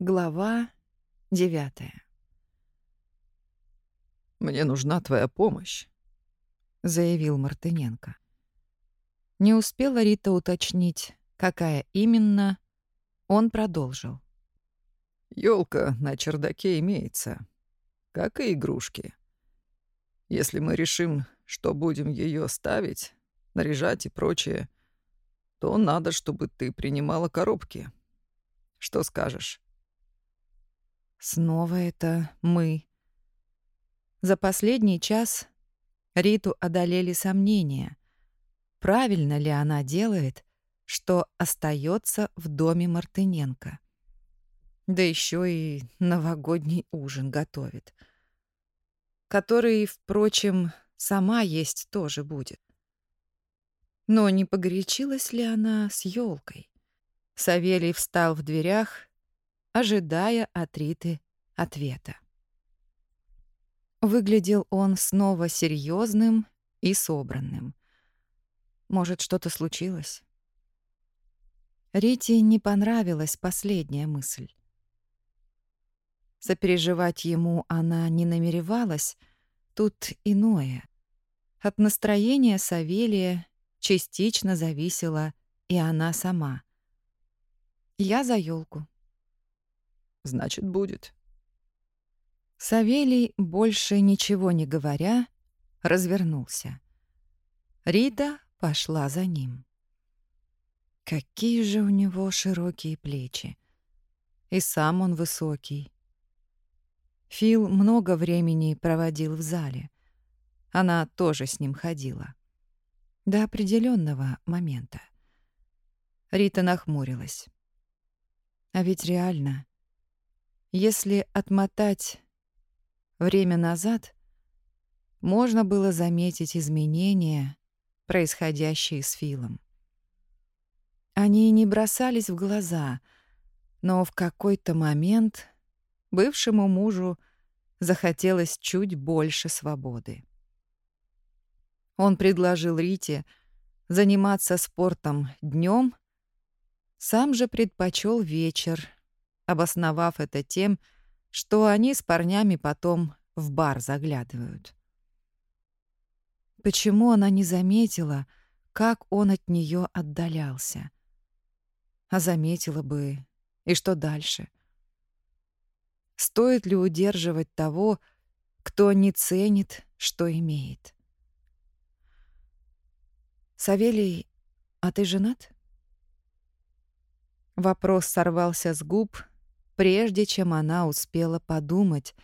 Глава девятая. «Мне нужна твоя помощь», — заявил Мартыненко. Не успела Рита уточнить, какая именно, он продолжил. Ёлка на чердаке имеется, как и игрушки. Если мы решим, что будем ее ставить, наряжать и прочее, то надо, чтобы ты принимала коробки. Что скажешь?» Снова это мы. За последний час Риту одолели сомнения. Правильно ли она делает, что остается в доме Мартыненко? Да еще и новогодний ужин готовит. Который, впрочем, сама есть тоже будет. Но не погорячилась ли она с елкой? Савелий встал в дверях ожидая от Риты ответа. Выглядел он снова серьезным и собранным. Может, что-то случилось? Рите не понравилась последняя мысль. Сопереживать ему она не намеревалась, тут иное. От настроения Савелия частично зависела и она сама. Я за елку значит, будет. Савелий, больше ничего не говоря, развернулся. Рита пошла за ним. Какие же у него широкие плечи. И сам он высокий. Фил много времени проводил в зале. Она тоже с ним ходила. До определенного момента. Рита нахмурилась. А ведь реально, если отмотать время назад, можно было заметить изменения, происходящие с Филом. Они не бросались в глаза, но в какой-то момент бывшему мужу захотелось чуть больше свободы. Он предложил Рите заниматься спортом днем, сам же предпочел вечер обосновав это тем, что они с парнями потом в бар заглядывают. Почему она не заметила, как он от нее отдалялся? А заметила бы, и что дальше? Стоит ли удерживать того, кто не ценит, что имеет? «Савелий, а ты женат?» Вопрос сорвался с губ, прежде чем она успела подумать,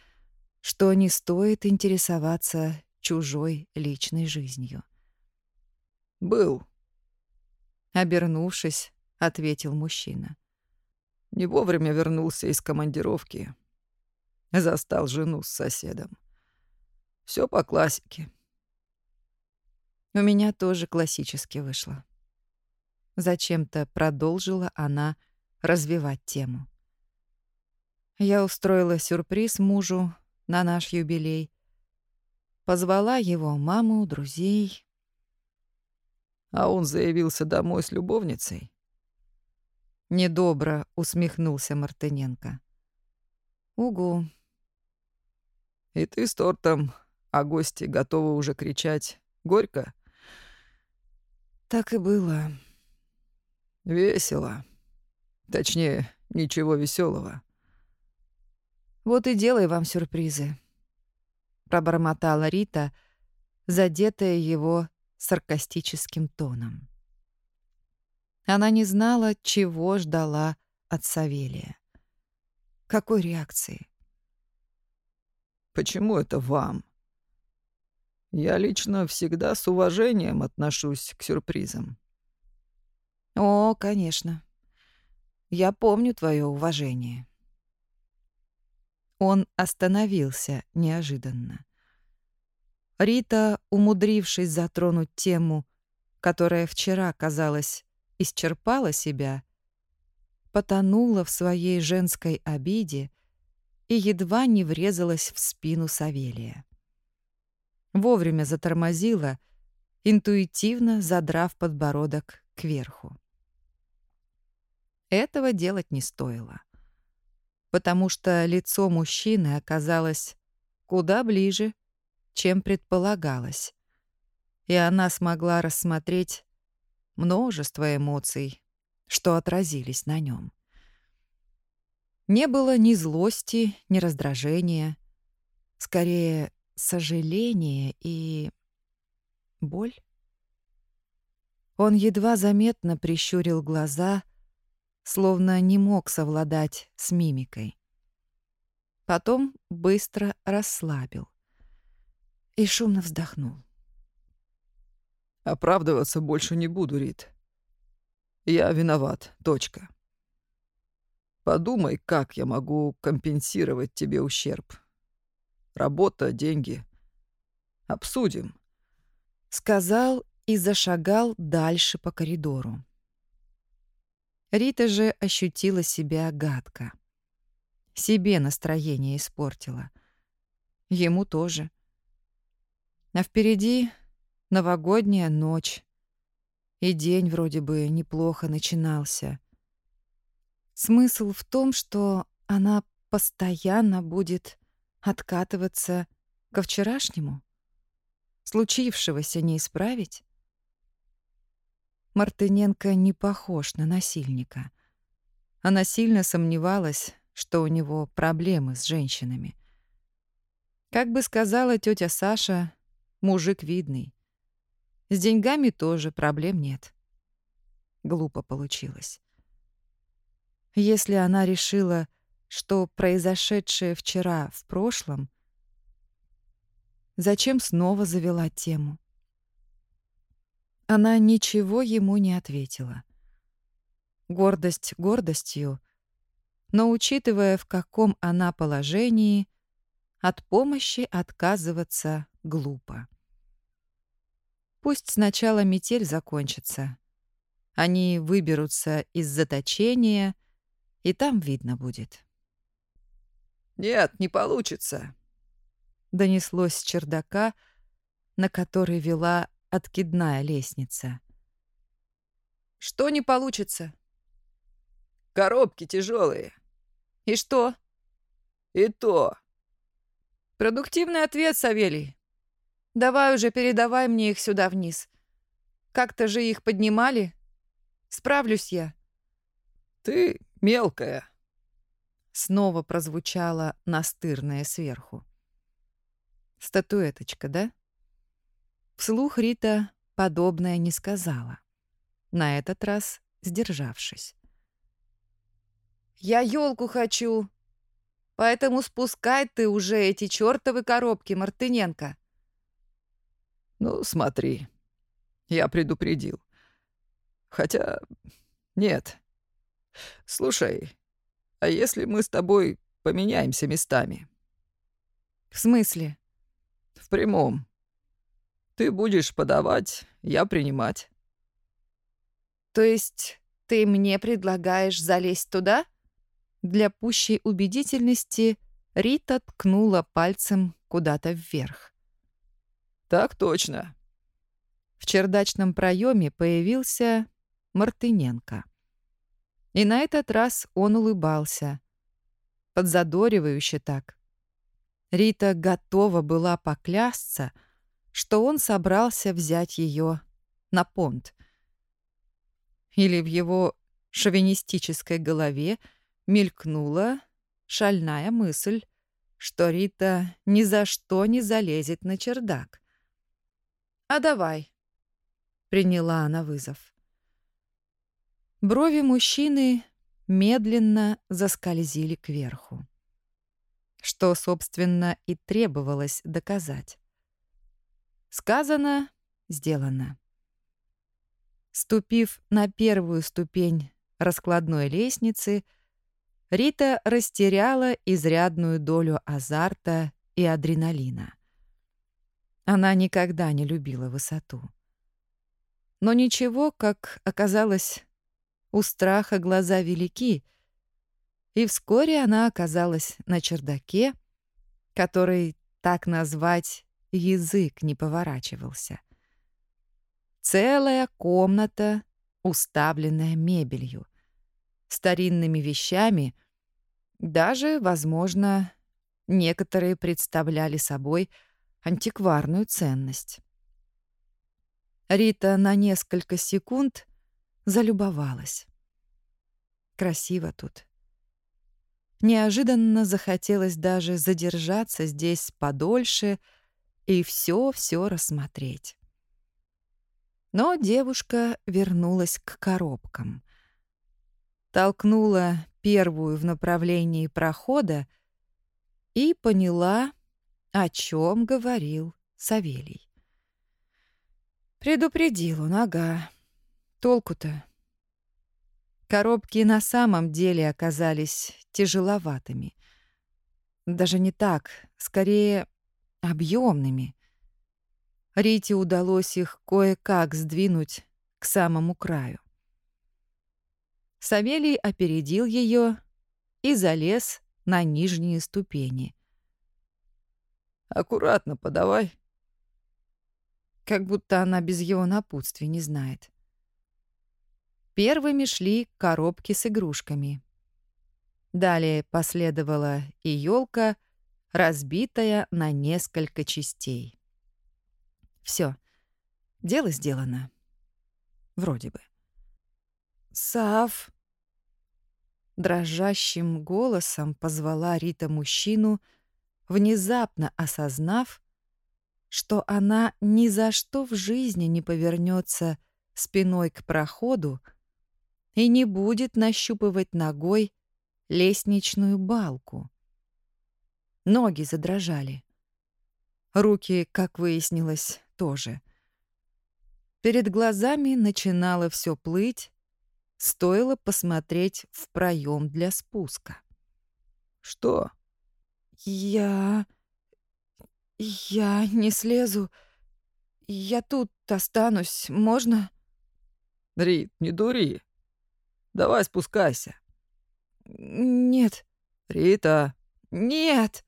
что не стоит интересоваться чужой личной жизнью. «Был», — обернувшись, ответил мужчина. «Не вовремя вернулся из командировки. Застал жену с соседом. Все по классике». У меня тоже классически вышло. Зачем-то продолжила она развивать тему. Я устроила сюрприз мужу на наш юбилей. Позвала его маму, друзей. А он заявился домой с любовницей? Недобро усмехнулся Мартыненко. Угу. И ты с тортом, а гости готовы уже кричать «Горько?» Так и было. Весело. Точнее, ничего веселого. Вот и делай вам сюрпризы», — пробормотала Рита, задетая его саркастическим тоном. Она не знала, чего ждала от Савелия. Какой реакции? «Почему это вам? Я лично всегда с уважением отношусь к сюрпризам». «О, конечно. Я помню твое уважение». Он остановился неожиданно. Рита, умудрившись затронуть тему, которая вчера, казалось, исчерпала себя, потонула в своей женской обиде и едва не врезалась в спину Савелия. Вовремя затормозила, интуитивно задрав подбородок кверху. Этого делать не стоило. Потому что лицо мужчины оказалось куда ближе, чем предполагалось, и она смогла рассмотреть множество эмоций, что отразились на нем. Не было ни злости, ни раздражения, скорее сожаление и боль. Он едва заметно прищурил глаза, словно не мог совладать с мимикой. Потом быстро расслабил и шумно вздохнул. «Оправдываться больше не буду, Рит. Я виноват. Точка. Подумай, как я могу компенсировать тебе ущерб. Работа, деньги. Обсудим. Сказал и зашагал дальше по коридору. Рита же ощутила себя гадко. Себе настроение испортила. Ему тоже. А впереди новогодняя ночь. И день вроде бы неплохо начинался. Смысл в том, что она постоянно будет откатываться ко вчерашнему? Случившегося не исправить? Мартыненко не похож на насильника. Она сильно сомневалась, что у него проблемы с женщинами. Как бы сказала тетя Саша, мужик видный. С деньгами тоже проблем нет. Глупо получилось. Если она решила, что произошедшее вчера в прошлом, зачем снова завела тему? Она ничего ему не ответила. Гордость гордостью, но учитывая, в каком она положении, от помощи отказываться глупо. Пусть сначала метель закончится. Они выберутся из заточения, и там видно будет. «Нет, не получится», — донеслось с чердака, на который вела откидная лестница. «Что не получится?» «Коробки тяжелые. «И что?» «И то». «Продуктивный ответ, Савелий. Давай уже передавай мне их сюда вниз. Как-то же их поднимали. Справлюсь я. Ты мелкая. Снова прозвучало настырное сверху. Статуэточка, да? Вслух Рита подобное не сказала. На этот раз сдержавшись. «Я елку хочу, поэтому спускай ты уже эти чертовы коробки, Мартыненко!» Ну, смотри. Я предупредил. Хотя... Нет. Слушай, а если мы с тобой поменяемся местами? В смысле? В прямом. Ты будешь подавать, я принимать. То есть ты мне предлагаешь залезть туда? Для пущей убедительности Рита ткнула пальцем куда-то вверх. «Так точно». В чердачном проеме появился Мартыненко. И на этот раз он улыбался. Подзадоривающе так. Рита готова была поклясться, что он собрался взять ее на понт. Или в его шовинистической голове мелькнула шальная мысль, что Рита ни за что не залезет на чердак. «А давай», — приняла она вызов. Брови мужчины медленно заскользили кверху. Что, собственно, и требовалось доказать. Сказано, сделано. Ступив на первую ступень раскладной лестницы, Рита растеряла изрядную долю азарта и адреналина. Она никогда не любила высоту. Но ничего, как оказалось, у страха глаза велики, и вскоре она оказалась на чердаке, который так назвать язык не поворачивался. Целая комната, уставленная мебелью, старинными вещами, Даже, возможно, некоторые представляли собой антикварную ценность. Рита на несколько секунд залюбовалась. Красиво тут. Неожиданно захотелось даже задержаться здесь подольше и все-все рассмотреть. Но девушка вернулась к коробкам. Толкнула первую в направлении прохода и поняла, о чем говорил Савелий. Предупредил он, ага. Толку-то? Коробки на самом деле оказались тяжеловатыми. Даже не так, скорее объемными. Рите удалось их кое-как сдвинуть к самому краю. Савелий опередил ее и залез на нижние ступени. «Аккуратно подавай», как будто она без его напутствия не знает. Первыми шли коробки с игрушками. Далее последовала и елка, разбитая на несколько частей. Все, дело сделано. Вроде бы. «Сав!» Дрожащим голосом позвала Рита мужчину, внезапно осознав, что она ни за что в жизни не повернется спиной к проходу и не будет нащупывать ногой лестничную балку. Ноги задрожали. Руки, как выяснилось, тоже. Перед глазами начинало все плыть, стоило посмотреть в проем для спуска. «Что?» «Я...» «Я не слезу. Я тут останусь. Можно?» «Рит, не дури. Давай спускайся». «Нет». «Рита». «Нет!»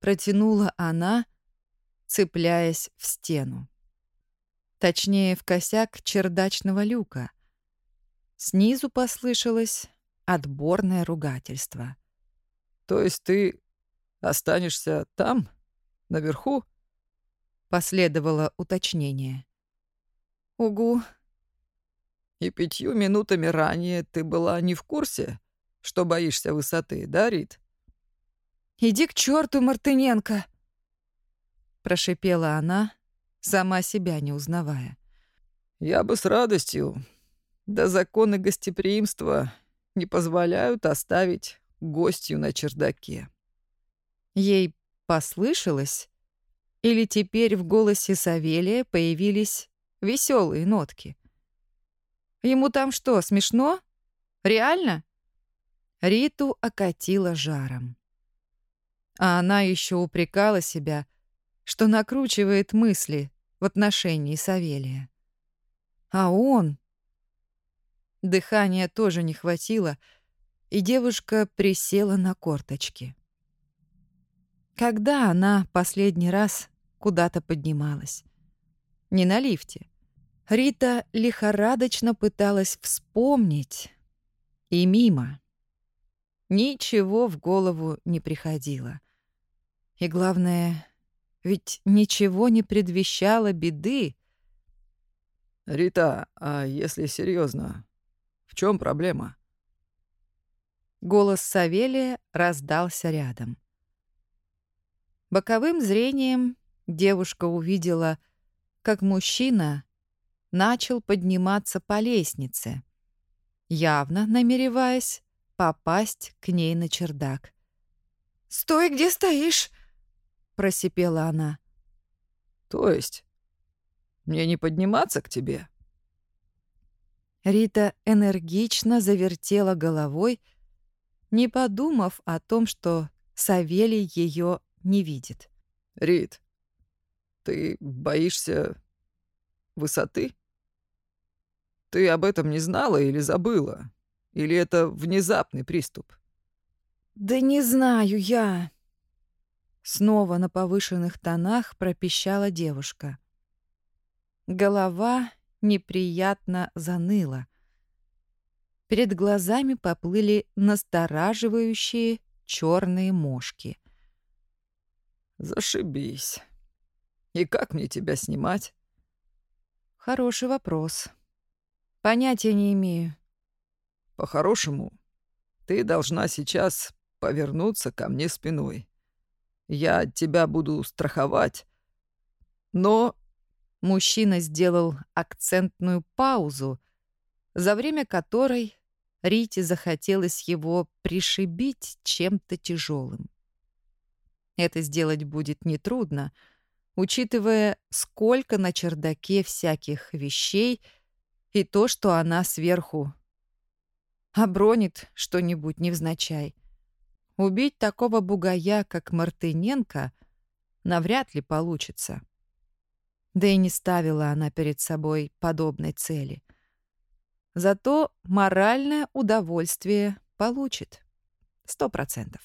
Протянула она, цепляясь в стену. Точнее, в косяк чердачного люка. Снизу послышалось отборное ругательство. «То есть ты останешься там?» Наверху?» Последовало уточнение. «Угу». «И пятью минутами ранее ты была не в курсе, что боишься высоты, да, Рит?» «Иди к черту, Мартыненко!» Прошипела она, сама себя не узнавая. «Я бы с радостью. Да законы гостеприимства не позволяют оставить гостью на чердаке». Ей Послышалось? Или теперь в голосе Савелия появились веселые нотки? Ему там что, смешно? Реально? Риту окатила жаром. А она еще упрекала себя, что накручивает мысли в отношении Савелия. А он... Дыхания тоже не хватило, и девушка присела на корточки. Когда она последний раз куда-то поднималась? Не на лифте. Рита лихорадочно пыталась вспомнить. И мимо. Ничего в голову не приходило. И главное, ведь ничего не предвещало беды. «Рита, а если серьезно, в чем проблема?» Голос Савелия раздался рядом. Боковым зрением девушка увидела, как мужчина начал подниматься по лестнице, явно намереваясь попасть к ней на чердак. «Стой, где стоишь!» — просипела она. «То есть? Мне не подниматься к тебе?» Рита энергично завертела головой, не подумав о том, что Савелий ее не видит. «Рит, ты боишься высоты? Ты об этом не знала или забыла? Или это внезапный приступ?» «Да не знаю я!» Снова на повышенных тонах пропищала девушка. Голова неприятно заныла. перед глазами поплыли настораживающие черные мошки. «Зашибись. И как мне тебя снимать?» «Хороший вопрос. Понятия не имею». «По-хорошему, ты должна сейчас повернуться ко мне спиной. Я тебя буду страховать, но...» Мужчина сделал акцентную паузу, за время которой Рите захотелось его пришибить чем-то тяжелым. Это сделать будет нетрудно, учитывая, сколько на чердаке всяких вещей и то, что она сверху обронит что-нибудь невзначай. Убить такого бугая, как Мартыненко, навряд ли получится. Да и не ставила она перед собой подобной цели. Зато моральное удовольствие получит. Сто процентов.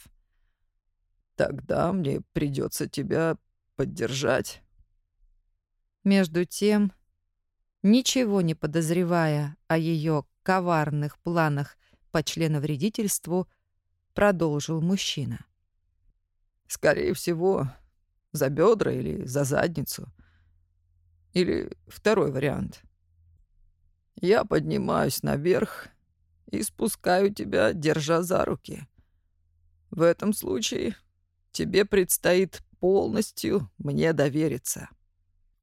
Тогда мне придется тебя поддержать. Между тем, ничего не подозревая о ее коварных планах по членовредительству, продолжил мужчина. Скорее всего, за бедра или за задницу. Или второй вариант — я поднимаюсь наверх и спускаю тебя, держа за руки. В этом случае тебе предстоит полностью мне довериться.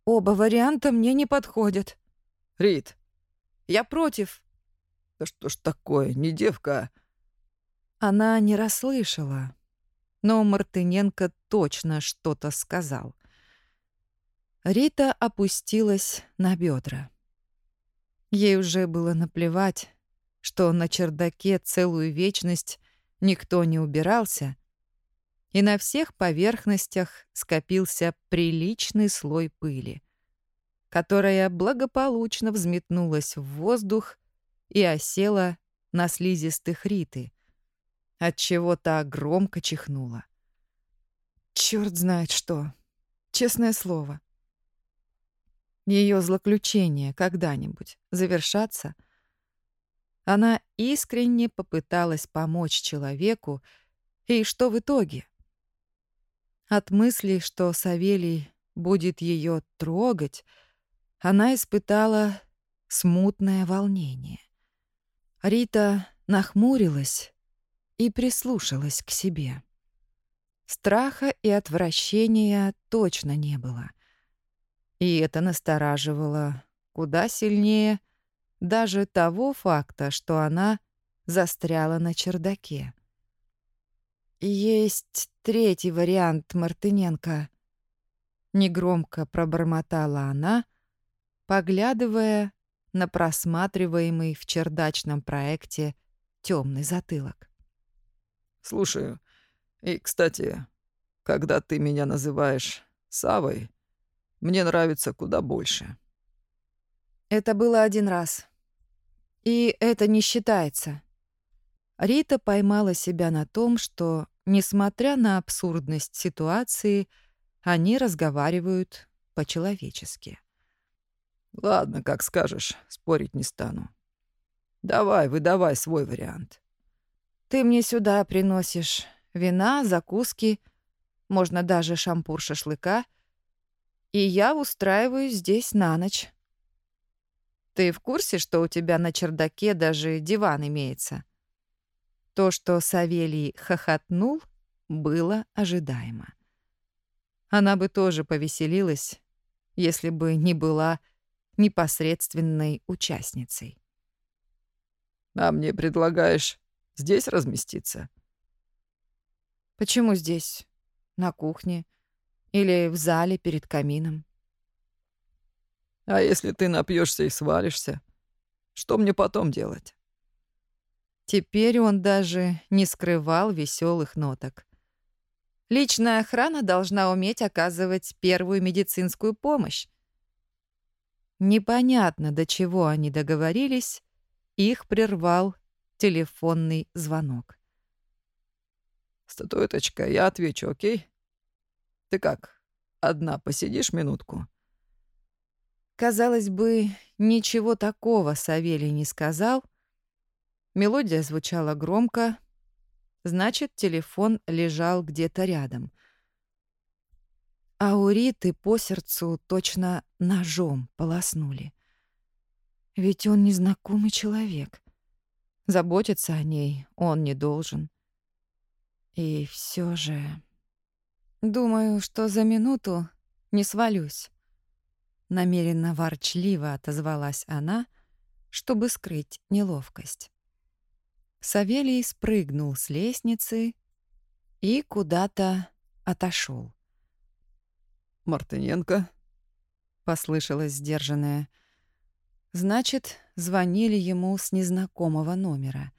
Оба варианта мне не подходят. Рит. Я против. Да что ж такое, не девка. Она не расслышала, но Мартыненко точно что-то сказал. Рита опустилась на бедра. Ей уже было наплевать, что на чердаке целую вечность никто не убирался, и на всех поверхностях скопился приличный слой пыли, которая благополучно взметнулась в воздух и осела на слизистых риты, отчего та громко чихнула. Черт знает что, честное слово ее злоключение когда-нибудь завершатся, она искренне попыталась помочь человеку, и что в итоге? От мысли, что Савелий будет ее трогать, она испытала смутное волнение. Рита нахмурилась и прислушалась к себе. Страха и отвращения точно не было — и это настораживало куда сильнее даже того факта, что она застряла на чердаке. «Есть третий вариант, Мартыненко», — негромко пробормотала она, поглядывая на просматриваемый в чердачном проекте темный затылок. «Слушаю. И, кстати, когда ты меня называешь Савой, мне нравится куда больше. Это было один раз. И это не считается. Рита поймала себя на том, что, несмотря на абсурдность ситуации, они разговаривают по-человечески. «Ладно, как скажешь, спорить не стану. Давай, выдавай свой вариант». «Ты мне сюда приносишь вина, закуски, можно даже шампур шашлыка — и я устраиваюсь здесь на ночь. Ты в курсе, что у тебя на чердаке даже диван имеется? То, что Савелий хохотнул, было ожидаемо. Она бы тоже повеселилась, если бы не была непосредственной участницей. «А мне предлагаешь здесь разместиться?» «Почему здесь? На кухне?» Или в зале перед камином. А если ты напьешься и свалишься, что мне потом делать? Теперь он даже не скрывал веселых ноток. Личная охрана должна уметь оказывать первую медицинскую помощь. Непонятно, до чего они договорились, их прервал телефонный звонок. «Статуэточка, я отвечу, окей?» Ты как, одна посидишь минутку?» Казалось бы, ничего такого Савелий не сказал, Мелодия звучала громко, значит, телефон лежал где-то рядом. А у Риты по сердцу точно ножом полоснули. Ведь он незнакомый человек. Заботиться о ней он не должен. И все же... Думаю, что за минуту не свалюсь. Намеренно ворчливо отозвалась она, чтобы скрыть неловкость. Савелий спрыгнул с лестницы и куда-то отошел. «Мартыненко?» — послышалось сдержанное. «Значит, звонили ему с незнакомого номера».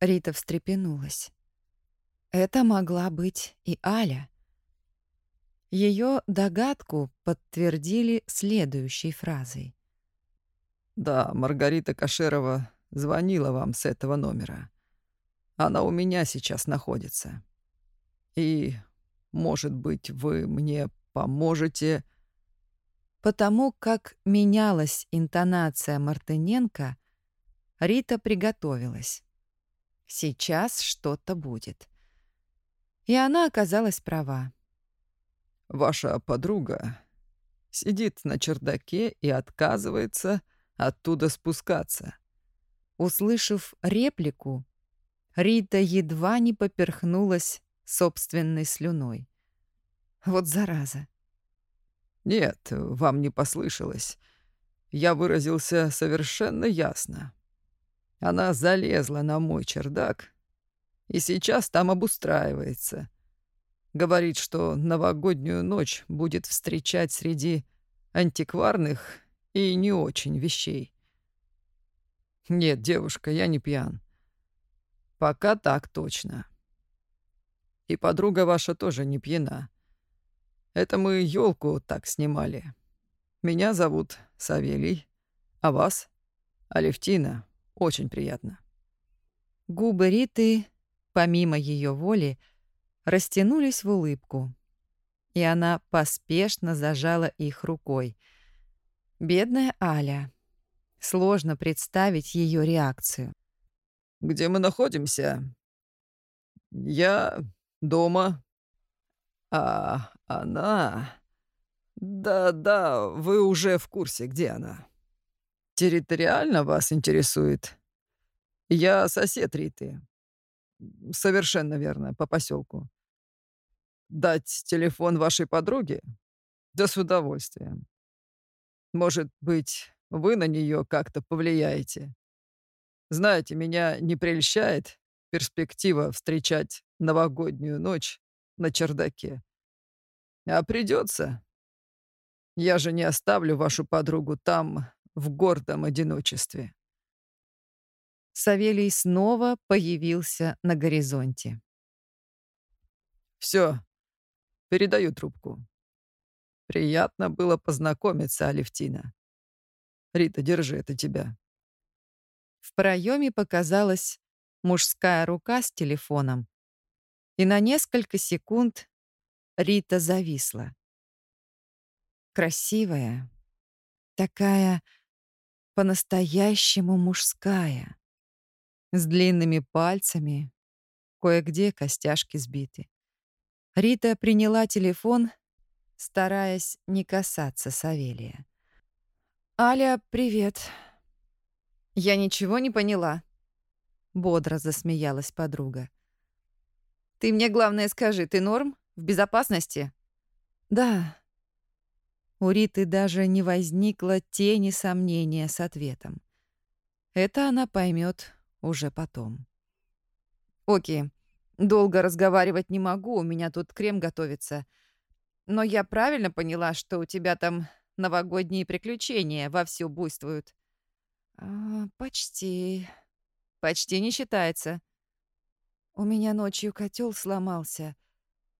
Рита встрепенулась. Это могла быть и Аля. Ее догадку подтвердили следующей фразой. «Да, Маргарита Кашерова звонила вам с этого номера. Она у меня сейчас находится. И, может быть, вы мне поможете...» Потому как менялась интонация Мартыненко, Рита приготовилась. Сейчас что-то будет. И она оказалась права. Ваша подруга сидит на чердаке и отказывается оттуда спускаться. Услышав реплику, Рита едва не поперхнулась собственной слюной. Вот зараза. Нет, вам не послышалось. Я выразился совершенно ясно. Она залезла на мой чердак и сейчас там обустраивается — Говорит, что новогоднюю ночь будет встречать среди антикварных и не очень вещей. Нет, девушка, я не пьян. Пока так точно. И подруга ваша тоже не пьяна. Это мы елку так снимали. Меня зовут Савелий, а вас — Алевтина. Очень приятно. Губы Риты, помимо ее воли, — растянулись в улыбку, и она поспешно зажала их рукой. Бедная Аля. Сложно представить ее реакцию. «Где мы находимся?» «Я дома, а она...» «Да-да, вы уже в курсе, где она. Территориально вас интересует? Я сосед Риты. Совершенно верно, по поселку. Дать телефон вашей подруге? Да с удовольствием. Может быть, вы на нее как-то повлияете? Знаете, меня не прельщает перспектива встречать новогоднюю ночь на чердаке. А придется. Я же не оставлю вашу подругу там, в гордом одиночестве. Савелий снова появился на горизонте. Все, передаю трубку. Приятно было познакомиться, Алевтина. Рита, держи это тебя. В проеме показалась мужская рука с телефоном, и на несколько секунд Рита зависла. Красивая, такая по-настоящему мужская с длинными пальцами, кое-где костяшки сбиты. Рита приняла телефон, стараясь не касаться Савелия. «Аля, привет». «Я ничего не поняла», — бодро засмеялась подруга. «Ты мне главное скажи, ты норм? В безопасности?» «Да». У Риты даже не возникло тени сомнения с ответом. Это она поймет уже потом. «Окей, долго разговаривать не могу, у меня тут крем готовится. Но я правильно поняла, что у тебя там новогодние приключения вовсю буйствуют?» а, «Почти. Почти не считается. У меня ночью котел сломался.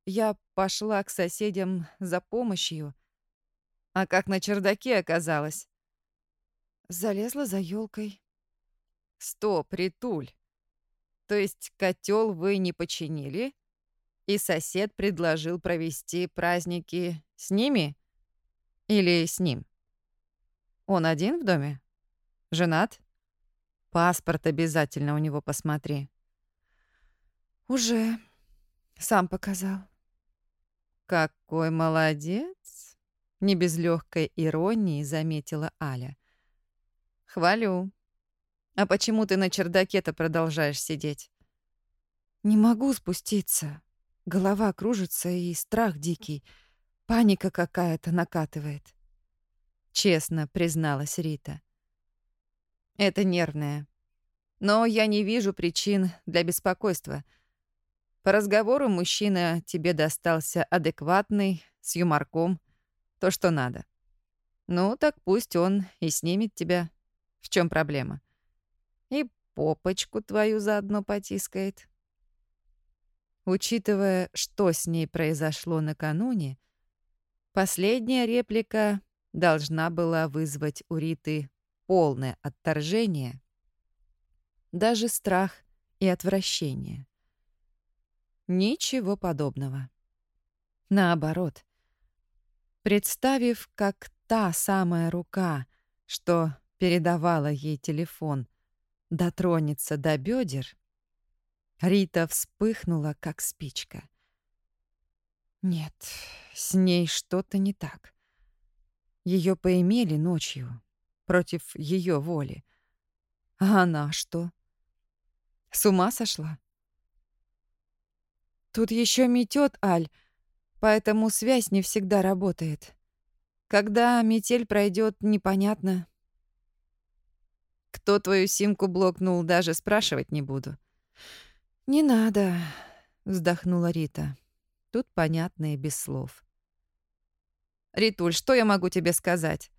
Я пошла к соседям за помощью. А как на чердаке оказалось?» Залезла за елкой. Стоп, Ритуль. То есть котел вы не починили, и сосед предложил провести праздники с ними или с ним? Он один в доме? Женат? Паспорт обязательно у него посмотри. Уже сам показал. Какой молодец, не без легкой иронии заметила Аля. Хвалю. А почему ты на чердаке-то продолжаешь сидеть? Не могу спуститься. Голова кружится и страх дикий. Паника какая-то накатывает. Честно призналась Рита. Это нервное. Но я не вижу причин для беспокойства. По разговору мужчина тебе достался адекватный, с юморком, то, что надо. Ну, так пусть он и снимет тебя. В чем проблема? И попочку твою заодно потискает. Учитывая, что с ней произошло накануне, последняя реплика должна была вызвать у Риты полное отторжение, даже страх и отвращение. Ничего подобного. Наоборот. Представив, как та самая рука, что передавала ей телефон, дотронется до бедер, Рита вспыхнула, как спичка. Нет, с ней что-то не так. Ее поимели ночью, против ее воли. А она что? С ума сошла? Тут еще метет, Аль, поэтому связь не всегда работает. Когда метель пройдет, непонятно. Кто твою симку блокнул, даже спрашивать не буду. «Не надо», — вздохнула Рита. Тут понятно и без слов. «Ритуль, что я могу тебе сказать?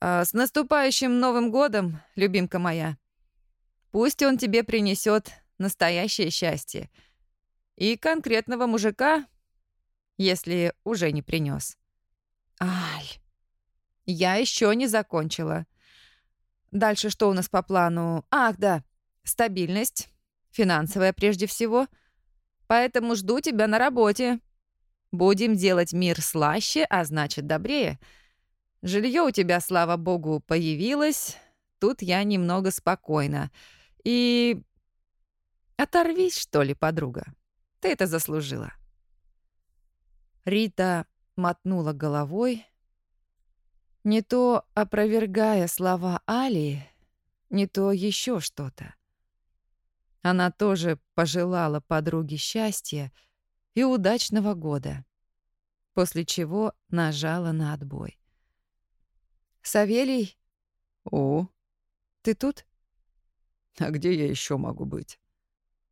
А, с наступающим Новым годом, любимка моя. Пусть он тебе принесет настоящее счастье. И конкретного мужика, если уже не принес. Аль, я еще не закончила. Дальше что у нас по плану? Ах, да, стабильность, Финансовая прежде всего. Поэтому жду тебя на работе. Будем делать мир слаще, а значит добрее. Жилье у тебя, слава богу, появилось. Тут я немного спокойна. И... Оторвись, что ли, подруга. Ты это заслужила. Рита мотнула головой, не то опровергая слова Али, не то еще что-то. Она тоже пожелала подруге счастья и удачного года, после чего нажала на отбой. «Савелий?» «О, ты тут?» «А где я еще могу быть?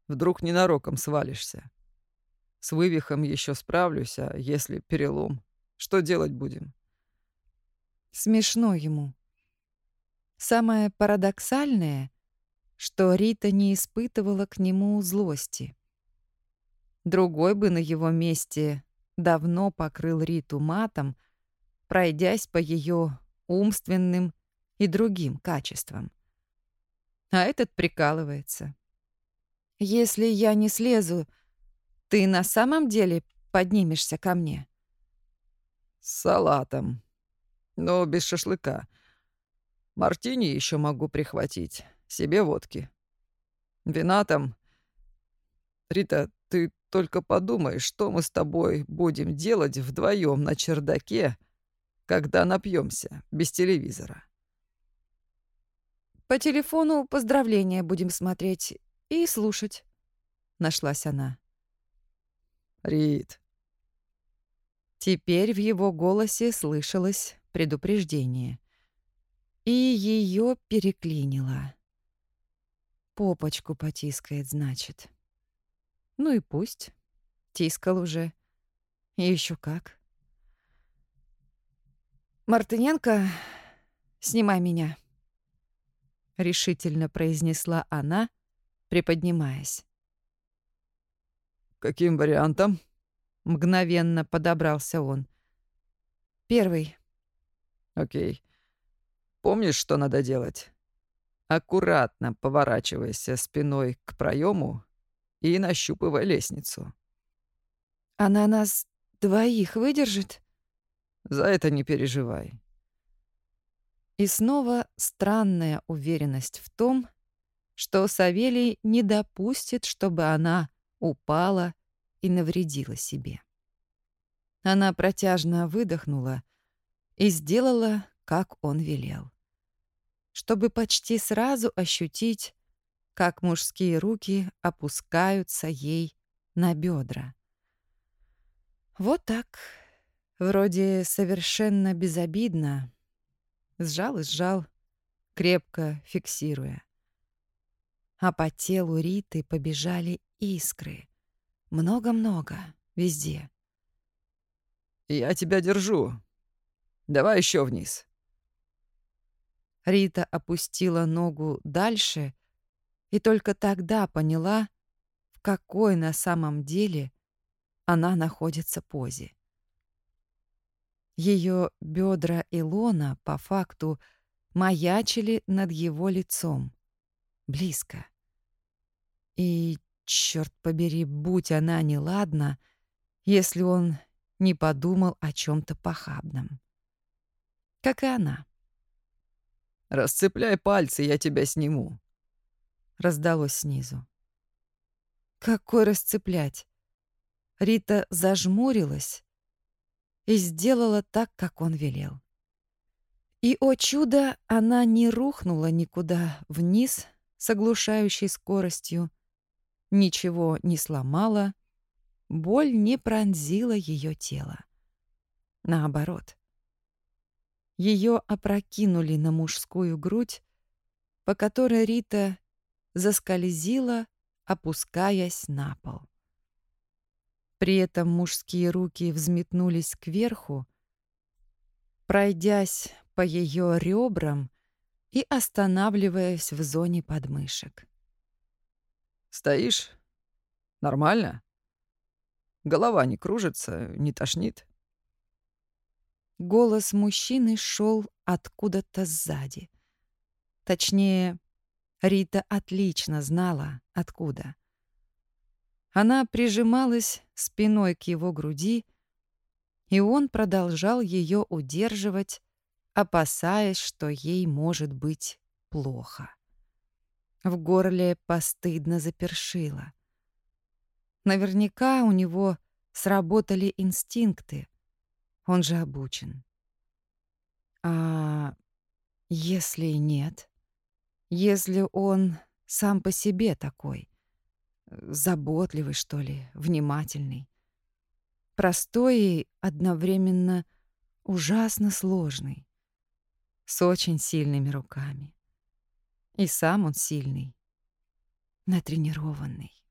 Вдруг ненароком свалишься. С вывихом еще справлюсь, а если перелом, что делать будем?» Смешно ему. Самое парадоксальное — что Рита не испытывала к нему злости. Другой бы на его месте давно покрыл Риту матом, пройдясь по ее умственным и другим качествам. А этот прикалывается. «Если я не слезу, ты на самом деле поднимешься ко мне?» «С салатом, но без шашлыка. Мартини еще могу прихватить себе водки. Вина там... Рита, ты только подумай, что мы с тобой будем делать вдвоем на чердаке, когда напьемся без телевизора. По телефону поздравления будем смотреть и слушать. Нашлась она. Рит. Теперь в его голосе слышалось предупреждение. И ее переклинило. Попочку потискает, значит. Ну и пусть. Тискал уже. И еще как. «Мартыненко, снимай меня», — решительно произнесла она, приподнимаясь. «Каким вариантом?» — мгновенно подобрался он. «Первый». «Окей. Помнишь, что надо делать?» Аккуратно поворачивайся спиной к проему и нащупывай лестницу. Она нас двоих выдержит? За это не переживай. И снова странная уверенность в том, что Савелий не допустит, чтобы она упала и навредила себе. Она протяжно выдохнула и сделала, как он велел, чтобы почти сразу ощутить, как мужские руки опускаются ей на бедра. Вот так, вроде совершенно безобидно, сжал и сжал, крепко фиксируя. А по телу Риты побежали искры. Много-много, везде. «Я тебя держу. Давай еще вниз». Рита опустила ногу дальше и только тогда поняла, в какой на самом деле она находится позе. Ее бедра Илона по факту маячили над его лицом. Близко. И, черт побери, будь она неладна, если он не подумал о чем то похабном. Как и она. «Расцепляй пальцы, я тебя сниму», — раздалось снизу. «Какой расцеплять?» Рита зажмурилась и сделала так, как он велел. И, о чудо, она не рухнула никуда вниз с оглушающей скоростью, ничего не сломала, боль не пронзила ее тело. Наоборот. Ее опрокинули на мужскую грудь, по которой Рита заскользила, опускаясь на пол. При этом мужские руки взметнулись кверху, пройдясь по ее ребрам и останавливаясь в зоне подмышек. «Стоишь? Нормально? Голова не кружится, не тошнит?» Голос мужчины шел откуда-то сзади. Точнее, Рита отлично знала, откуда. Она прижималась спиной к его груди, и он продолжал ее удерживать, опасаясь, что ей может быть плохо. В горле постыдно запершило. Наверняка у него сработали инстинкты. Он же обучен. А если нет? Если он сам по себе такой? заботливый, что ли, внимательный. Простой и одновременно ужасно сложный. С очень сильными руками. И сам он сильный, натренированный.